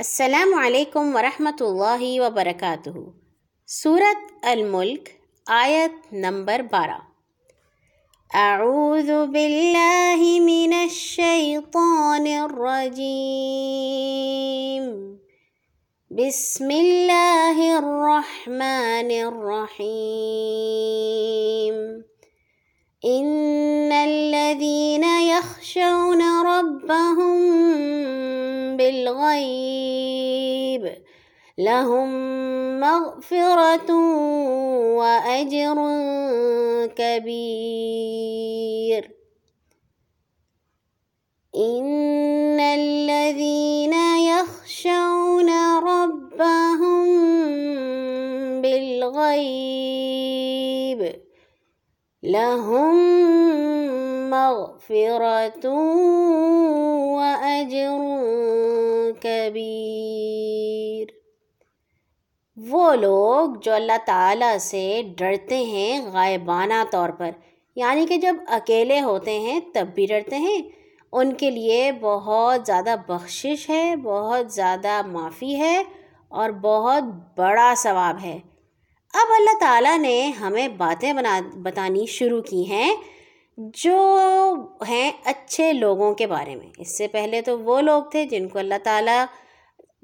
السلام علیکم ورحمۃ اللہ وبرکاتہ۔ سورت الملک، آیت نمبر بارہ۔ اعوذ باللہ من الشیطان الرجیم۔ بسم اللہ الرحمن الرحیم۔ ان الذین یخشون ربهم بالغیب لهم مغفرة وأجر كبير. إن الذين يخشون ربهم بالغيب. لهم مغفرة وأجر كبير وہ لوگ جو اللہ تعالیٰ سے ڈرتے ہیں غائبانہ طور پر یعنی کہ جب اکیلے ہوتے ہیں تب بھی ڈرتے ہیں، ان کے لیے بہت زیادہ بخشش ہے، بہت زیادہ معافی ہے اور بہت بڑا ثواب ہے۔ اب اللہ تعالیٰ نے ہمیں باتیں بنا بتانی شروع کی ہیں۔ جو ہیں اچھے لوگوں کے بارے میں۔ اس سے پہلے تو وہ لوگ تھے جن کو اللہ تعالیٰ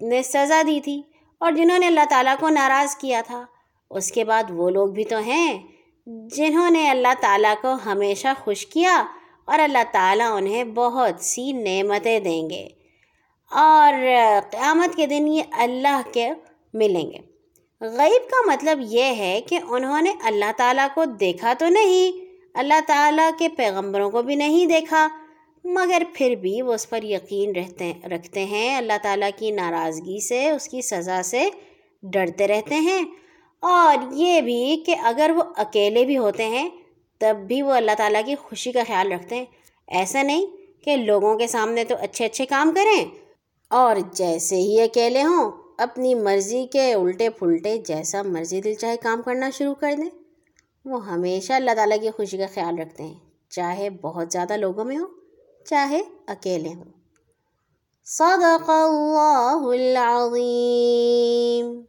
نے سزا دی تھی اور جنہوں نے اللہ تعالیٰ کو ناراض کیا تھا۔ اس کے بعد وہ لوگ بھی تو ہیں جنہوں نے اللہ تعالیٰ کو ہمیشہ خوش کیا اور اللہ تعالیٰ انہیں بہت سی نعمتیں دیں گے۔ اور قیامت کے دن یہ اللہ کے ملیں گے۔ غیب کا مطلب یہ ہے کہ انہوں نے اللہ تعالیٰ کو دیکھا تو نہیں اللہ تعالیٰ کے پیغمبروں کو بھی نہیں دیکھا، مگر پھر بھی وہ اس پر یقین رہتے، رکھتے ہیں۔ اللہ تعالیٰ کی ناراضگی سے، اس کی سزا سے ڈرتے رہتے ہیں۔ اور یہ بھی کہ اگر وہ اکیلے بھی ہوتے ہیں، تب بھی وہ اللہ تعالیٰ کی خوشی کا خیال رکھتے ہیں۔ ایسا نہیں کہ لوگوں کے سامنے تو اچھے اچھے کام کریں۔ اور جیسے ہی اکیلے ہوں، اپنی مرضی کے الٹے پھلٹے جیسا مرضی دل چاہے کام کرنا شروع کر دیں۔ وہ ہمیشہ اللہ تعالیٰ کی خوشی کا خیال رکھتے ہیں۔ چاہے بہت زیادہ لوگوں میں ہوں، چاہے اکیلے ہوں۔ صدق اللہ العظیم۔